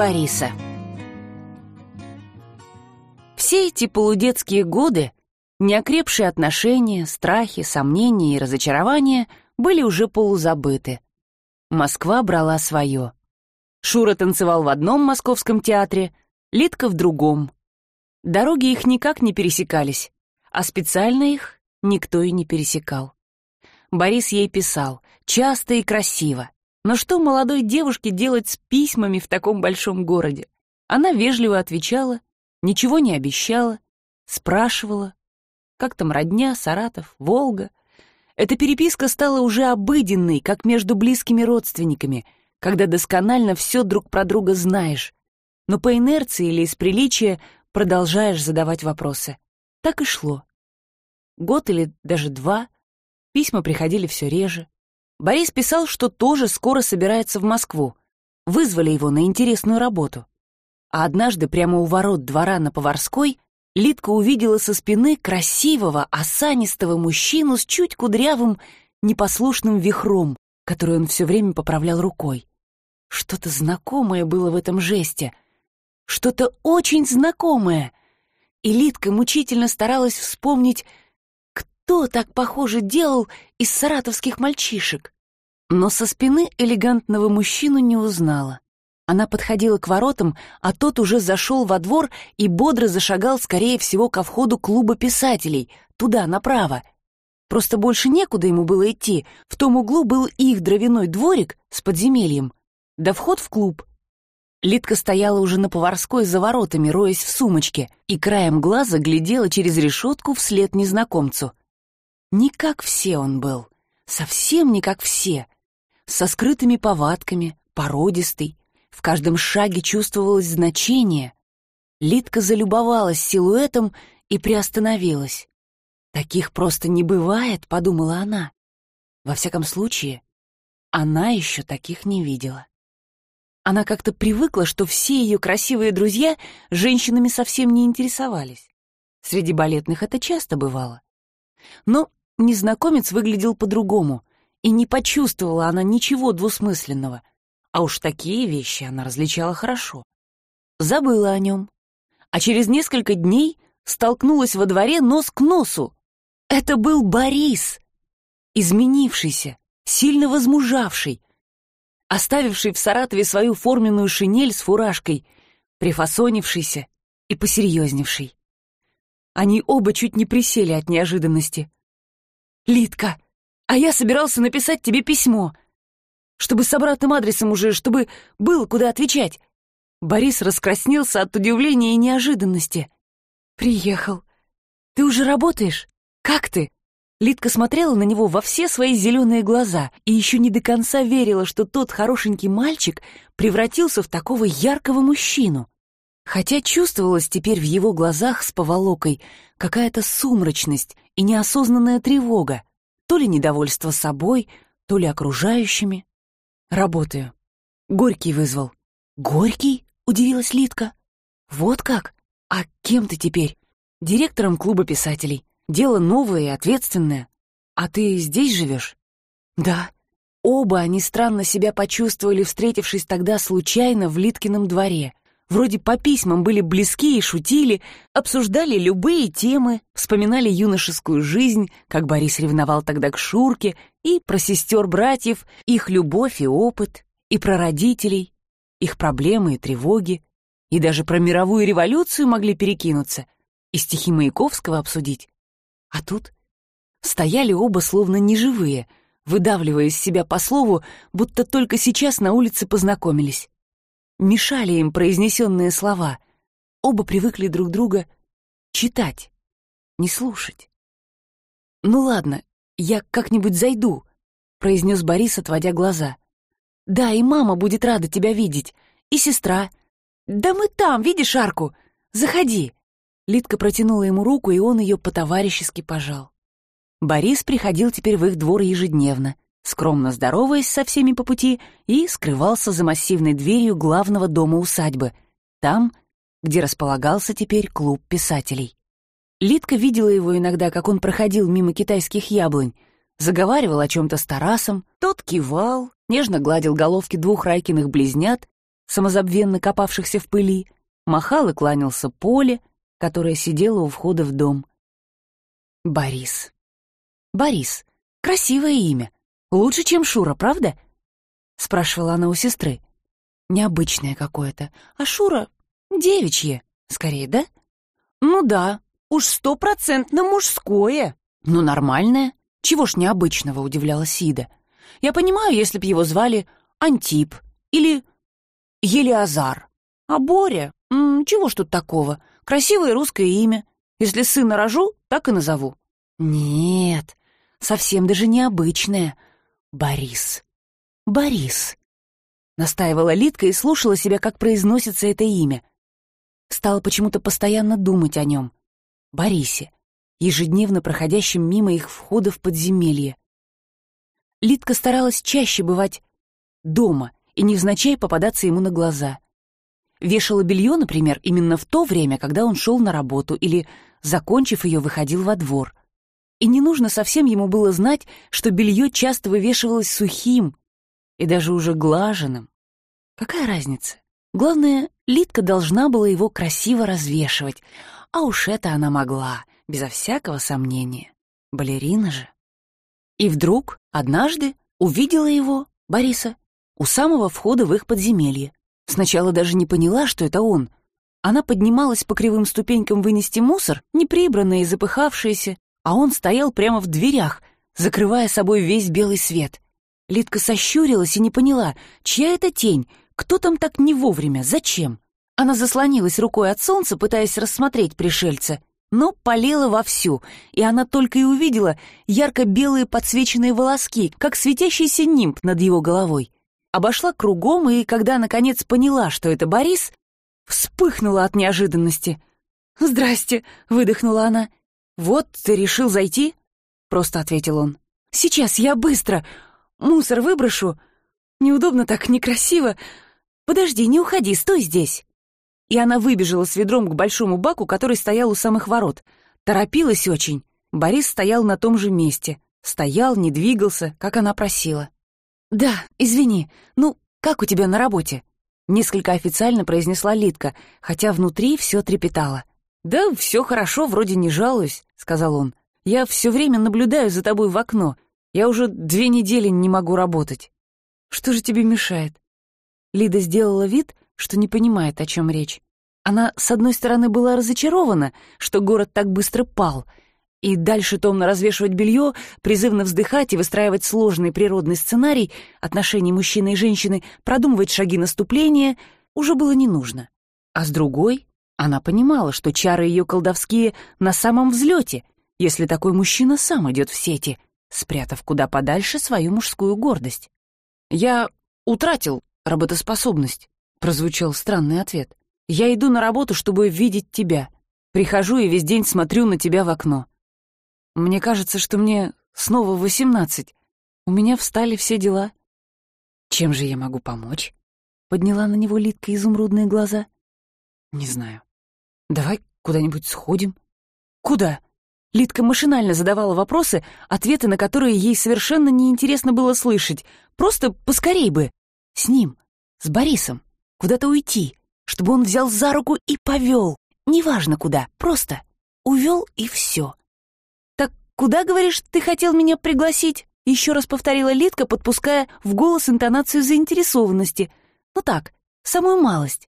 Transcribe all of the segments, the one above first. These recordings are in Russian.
Бориса Все эти полудетские годы, неокрепшие отношения, страхи, сомнения и разочарования были уже полузабыты. Москва брала свое. Шура танцевал в одном московском театре, Литка в другом. Дороги их никак не пересекались, а специально их никто и не пересекал. Борис ей писал, часто и красиво. Но что молодой девушке делать с письмами в таком большом городе? Она вежливо отвечала, ничего не обещала, спрашивала. Как там родня, Саратов, Волга? Эта переписка стала уже обыденной, как между близкими родственниками, когда досконально все друг про друга знаешь, но по инерции или из приличия продолжаешь задавать вопросы. Так и шло. Год или даже два, письма приходили все реже. Борис писал, что тоже скоро собирается в Москву. Вызвали его на интересную работу. А однажды прямо у ворот двора на Поварской Литка увидела со спины красивого, осанистого мужчину с чуть кудрявым, непослушным вихром, который он все время поправлял рукой. Что-то знакомое было в этом жесте. Что-то очень знакомое. И Литка мучительно старалась вспомнить, кто так похоже делал из саратовских мальчишек? Но со спины элегантного мужчину не узнала. Она подходила к воротам, а тот уже зашел во двор и бодро зашагал, скорее всего, ко входу клуба писателей, туда, направо. Просто больше некуда ему было идти, в том углу был их дровяной дворик с подземельем, да вход в клуб. Литка стояла уже на поварской за воротами, роясь в сумочке, и краем глаза глядела через решетку вслед незнакомцу. Не как все он был, совсем не как все. Со скрытыми повадками, породистый, в каждом шаге чувствовалось значение. Литка залюбовалась силуэтом и приостановилась. «Таких просто не бывает», — подумала она. Во всяком случае, она еще таких не видела. Она как-то привыкла, что все ее красивые друзья женщинами совсем не интересовались. Среди балетных это часто бывало. Но Незнакомец выглядел по-другому, и не почувствовала она ничего двусмысленного, а уж такие вещи она различала хорошо. Забыла о нем, а через несколько дней столкнулась во дворе нос к носу. Это был Борис, изменившийся, сильно возмужавший, оставивший в Саратове свою форменную шинель с фуражкой, прифасонившийся и посерьезневший. Они оба чуть не присели от неожиданности. «Литка, а я собирался написать тебе письмо, чтобы с обратным адресом уже, чтобы было куда отвечать». Борис раскраснелся от удивления и неожиданности. «Приехал. Ты уже работаешь? Как ты?» Литка смотрела на него во все свои зеленые глаза и еще не до конца верила, что тот хорошенький мальчик превратился в такого яркого мужчину. Хотя чувствовалась теперь в его глазах с поволокой какая-то сумрачность и неосознанная тревога, то ли недовольство собой, то ли окружающими. Работаю. Горький вызвал. Горький? Удивилась Литка. Вот как? А кем ты теперь? Директором клуба писателей. Дело новое и ответственное. А ты здесь живешь? Да. Оба они странно себя почувствовали, встретившись тогда случайно в Литкином дворе. Вроде по письмам были близки и шутили, обсуждали любые темы, вспоминали юношескую жизнь, как Борис ревновал тогда к Шурке, и про сестер-братьев, их любовь и опыт, и про родителей, их проблемы и тревоги, и даже про мировую революцию могли перекинуться, и стихи Маяковского обсудить. А тут стояли оба словно неживые, выдавливая из себя по слову, будто только сейчас на улице познакомились мешали им произнесенные слова. Оба привыкли друг друга читать, не слушать. «Ну ладно, я как-нибудь зайду», — произнес Борис, отводя глаза. «Да, и мама будет рада тебя видеть, и сестра. Да мы там, видишь арку? Заходи». Литка протянула ему руку, и он ее по-товарищески пожал. Борис приходил теперь в их двор ежедневно — скромно здороваясь со всеми по пути, и скрывался за массивной дверью главного дома усадьбы, там, где располагался теперь клуб писателей. Лидка видела его иногда, как он проходил мимо китайских яблонь, заговаривал о чем-то с Тарасом, тот кивал, нежно гладил головки двух Райкиных близнят, самозабвенно копавшихся в пыли, махал и кланялся Поле, которая сидела у входа в дом. Борис. Борис. Красивое имя. Лучше, чем Шура, правда? Спрашивала она у сестры. Необычное какое-то. А Шура — девичье, скорее, да? Ну да, уж стопроцентно мужское. Ну нормальное. Чего ж необычного, удивлялась Ида. Я понимаю, если б его звали Антип или Елиазар. А Боря? М -м, чего ж тут такого? Красивое русское имя. Если сына рожу, так и назову. Нет, совсем даже необычное. Борис. Борис. Настаивала Литка и слушала себя, как произносится это имя. Стала почему-то постоянно думать о нем. Борисе, ежедневно проходящем мимо их входа в подземелье. Литка старалась чаще бывать дома и невзначай попадаться ему на глаза. Вешала белье, например, именно в то время, когда он шел на работу или, закончив ее, выходил во двор. И не нужно совсем ему было знать, что белье часто вывешивалось сухим и даже уже глаженным. Какая разница? Главное, Литка должна была его красиво развешивать, а уж это она могла, безо всякого сомнения. Балерина же. И вдруг, однажды, увидела его, Бориса, у самого входа в их подземелье. Сначала даже не поняла, что это он. Она поднималась по кривым ступенькам вынести мусор, неприбранная и запыхавшаяся, а он стоял прямо в дверях, закрывая собой весь белый свет. Лидка сощурилась и не поняла, чья это тень, кто там так не вовремя, зачем. Она заслонилась рукой от солнца, пытаясь рассмотреть пришельца, но полила вовсю, и она только и увидела ярко-белые подсвеченные волоски, как светящийся нимб над его головой. Обошла кругом, и когда, наконец, поняла, что это Борис, вспыхнула от неожиданности. «Здрасте», — выдохнула она. «Вот ты решил зайти?» — просто ответил он. «Сейчас я быстро. Мусор выброшу. Неудобно так, некрасиво. Подожди, не уходи, стой здесь» и она выбежала с ведром к большому баку, который стоял у самых ворот. Торопилась очень. Борис стоял на том же месте. Стоял, не двигался, как она просила. «Да, извини. Ну, как у тебя на работе?» Несколько официально произнесла Литка, хотя внутри все трепетало. «Да, все хорошо, вроде не жалуюсь», — сказал он. «Я все время наблюдаю за тобой в окно. Я уже две недели не могу работать». «Что же тебе мешает?» Лида сделала вид, что не понимает, о чем речь. Она, с одной стороны, была разочарована, что город так быстро пал, и дальше томно развешивать белье, призывно вздыхать и выстраивать сложный природный сценарий отношений мужчины и женщины, продумывать шаги наступления уже было не нужно. А с другой, она понимала, что чары ее колдовские на самом взлете, если такой мужчина сам идет в сети, спрятав куда подальше свою мужскую гордость. «Я утратил работоспособность», прозвучал странный ответ. «Я иду на работу, чтобы видеть тебя. Прихожу и весь день смотрю на тебя в окно. Мне кажется, что мне снова восемнадцать. У меня встали все дела. Чем же я могу помочь?» Подняла на него Литка изумрудные глаза. «Не знаю. Давай куда-нибудь сходим?» «Куда?» Литка машинально задавала вопросы, ответы на которые ей совершенно неинтересно было слышать. Просто поскорей бы. С ним, с Борисом куда-то уйти, чтобы он взял за руку и повел. Неважно куда, просто увел и все. «Так куда, говоришь, ты хотел меня пригласить?» Еще раз повторила Литка, подпуская в голос интонацию заинтересованности. «Ну так, самую малость.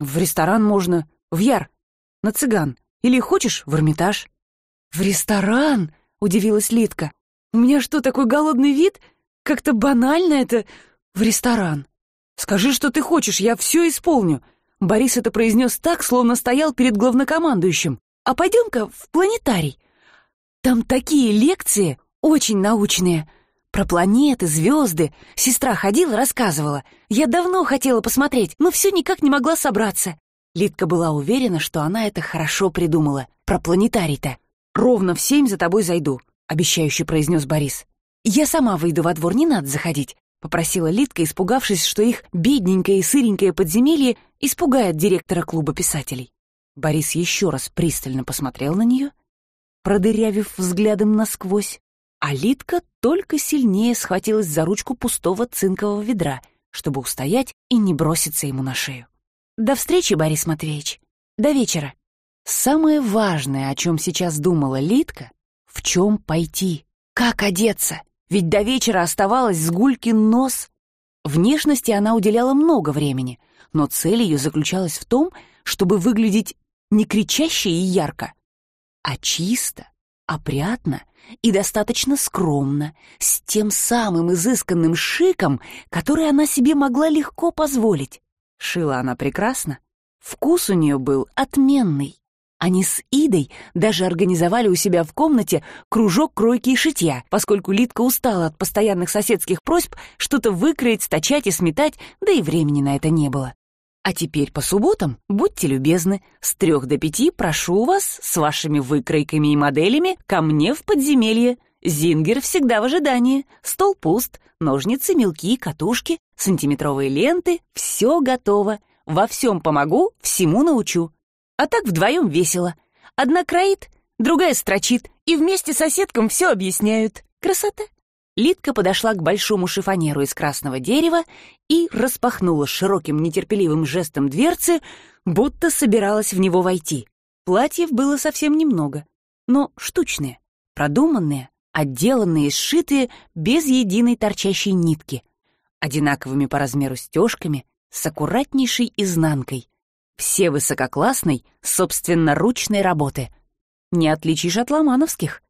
В ресторан можно, в Яр, на цыган. Или хочешь, в Эрмитаж?» «В ресторан?» — удивилась Литка. «У меня что, такой голодный вид? Как-то банально это в ресторан». «Скажи, что ты хочешь, я все исполню». Борис это произнес так, словно стоял перед главнокомандующим. «А пойдем-ка в планетарий. Там такие лекции, очень научные. Про планеты, звезды. Сестра ходила, рассказывала. Я давно хотела посмотреть, но все никак не могла собраться». Литка была уверена, что она это хорошо придумала. Про планетарий-то. «Ровно в семь за тобой зайду», — обещающе произнес Борис. «Я сама выйду во двор, не надо заходить. — попросила Литка, испугавшись, что их бедненькое и сыренькое подземелье испугает директора клуба писателей. Борис еще раз пристально посмотрел на нее, продырявив взглядом насквозь, а Литка только сильнее схватилась за ручку пустого цинкового ведра, чтобы устоять и не броситься ему на шею. «До встречи, Борис Матвеевич. До вечера». Самое важное, о чем сейчас думала Литка, в чем пойти, как одеться, ведь до вечера оставалось с Гулькин нос. Внешности она уделяла много времени, но цель ее заключалась в том, чтобы выглядеть не кричаще и ярко, а чисто, опрятно и достаточно скромно, с тем самым изысканным шиком, который она себе могла легко позволить. Шила она прекрасно, вкус у нее был отменный. Они с Идой даже организовали у себя в комнате кружок кройки и шитья, поскольку Литка устала от постоянных соседских просьб что-то выкроить, стачать и сметать, да и времени на это не было. А теперь по субботам, будьте любезны, с трех до пяти прошу вас с вашими выкройками и моделями ко мне в подземелье. Зингер всегда в ожидании. Стол пуст, ножницы, мелки, катушки, сантиметровые ленты. Все готово. Во всем помогу, всему научу. А так вдвоем весело. Одна кроит, другая строчит, и вместе с соседком все объясняют. Красота. Лидка подошла к большому шифонеру из красного дерева и распахнула широким нетерпеливым жестом дверцы, будто собиралась в него войти. Платьев было совсем немного, но штучные, продуманные, отделанные сшитые без единой торчащей нитки, одинаковыми по размеру стежками, с аккуратнейшей изнанкой, все высококлассной, собственноручной работы. Не отличишь от ломановских.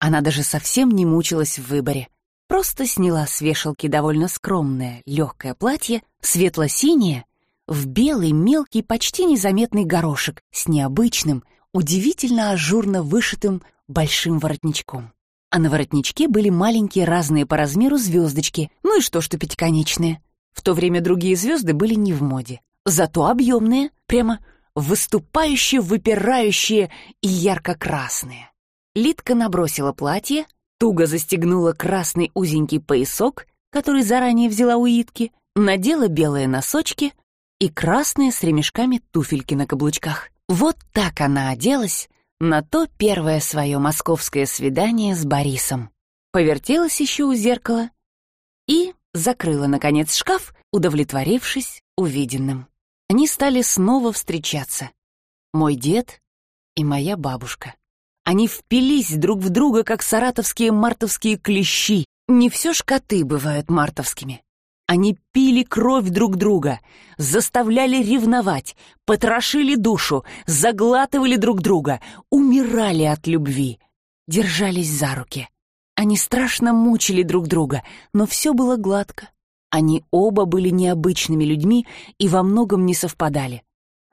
Она даже совсем не мучилась в выборе — Просто сняла с вешалки довольно скромное, легкое платье, светло-синее, в белый, мелкий, почти незаметный горошек с необычным, удивительно ажурно вышитым большим воротничком. А на воротничке были маленькие разные по размеру звездочки, ну и что, что пятиконечные. В то время другие звезды были не в моде. Зато объемные, прямо выступающие, выпирающие и ярко-красные. Литка набросила платье, туго застегнула красный узенький поясок, который заранее взяла у Итки, надела белые носочки и красные с ремешками туфельки на каблучках. Вот так она оделась на то первое свое московское свидание с Борисом. Повертелась еще у зеркала и закрыла, наконец, шкаф, удовлетворившись увиденным. Они стали снова встречаться. Мой дед и моя бабушка. Они впились друг в друга, как саратовские мартовские клещи. Не все ж коты бывают мартовскими. Они пили кровь друг друга, заставляли ревновать, потрошили душу, заглатывали друг друга, умирали от любви, держались за руки. Они страшно мучили друг друга, но все было гладко. Они оба были необычными людьми и во многом не совпадали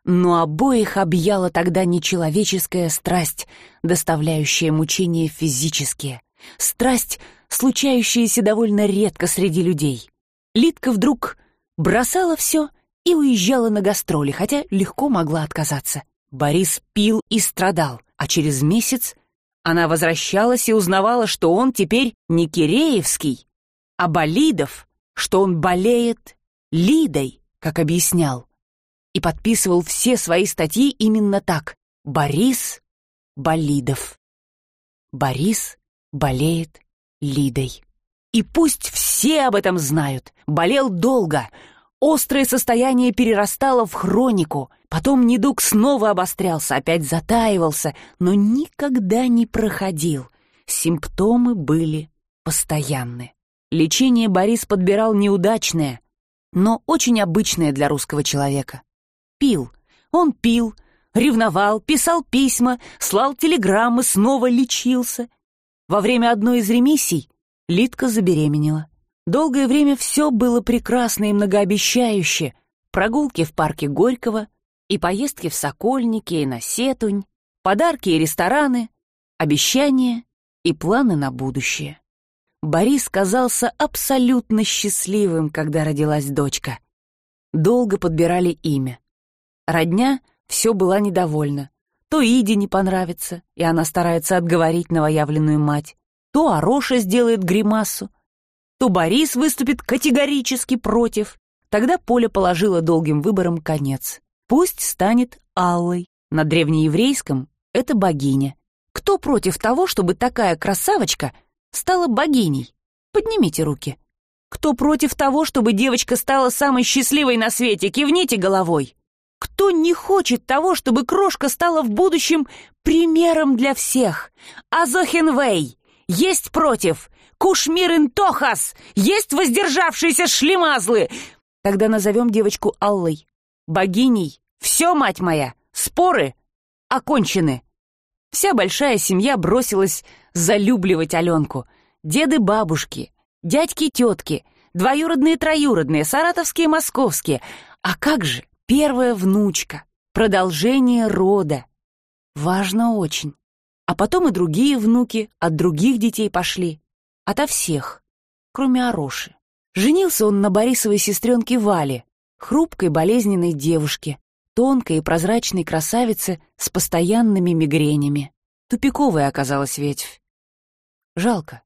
но обоих объяла тогда нечеловеческая страсть, доставляющая мучения физические, страсть, случающаяся довольно редко среди людей. Литка вдруг бросала все и уезжала на гастроли, хотя легко могла отказаться. Борис пил и страдал, а через месяц она возвращалась и узнавала, что он теперь не Киреевский, а Болидов, что он болеет Лидой, как объяснял и подписывал все свои статьи именно так. Борис Болидов. Борис болеет Лидой. И пусть все об этом знают. Болел долго. Острое состояние перерастало в хронику. Потом недуг снова обострялся, опять затаивался, но никогда не проходил. Симптомы были постоянны. Лечение Борис подбирал неудачное, но очень обычное для русского человека пил. Он пил, ревновал, писал письма, слал телеграммы, снова лечился. Во время одной из ремиссий Литка забеременела. Долгое время все было прекрасно и многообещающе. Прогулки в парке Горького и поездки в Сокольники и на Сетунь, подарки и рестораны, обещания и планы на будущее. Борис казался абсолютно счастливым, когда родилась дочка. Долго подбирали имя. Родня все была недовольна. То Иде не понравится, и она старается отговорить новоявленную мать, то Ароша сделает гримасу, то Борис выступит категорически против. Тогда Поля положила долгим выбором конец. Пусть станет Аллой. На древнееврейском это богиня. Кто против того, чтобы такая красавочка стала богиней? Поднимите руки. Кто против того, чтобы девочка стала самой счастливой на свете, кивните головой. Кто не хочет того, чтобы крошка стала в будущем примером для всех? Азохенвей! Есть против! Кушмирин Тохас! Есть воздержавшиеся шлемазлы! Тогда назовем девочку Аллой. Богиней. Все, мать моя, споры окончены. Вся большая семья бросилась залюбливать Аленку. Деды-бабушки, дядьки-тетки, двоюродные-троюродные, саратовские московские. А как же первая внучка, продолжение рода. Важно очень. А потом и другие внуки от других детей пошли. Ото всех, кроме Ароши. Женился он на Борисовой сестренке Вале, хрупкой болезненной девушке, тонкой и прозрачной красавице с постоянными мигренями. Тупиковая оказалась ветвь. Жалко.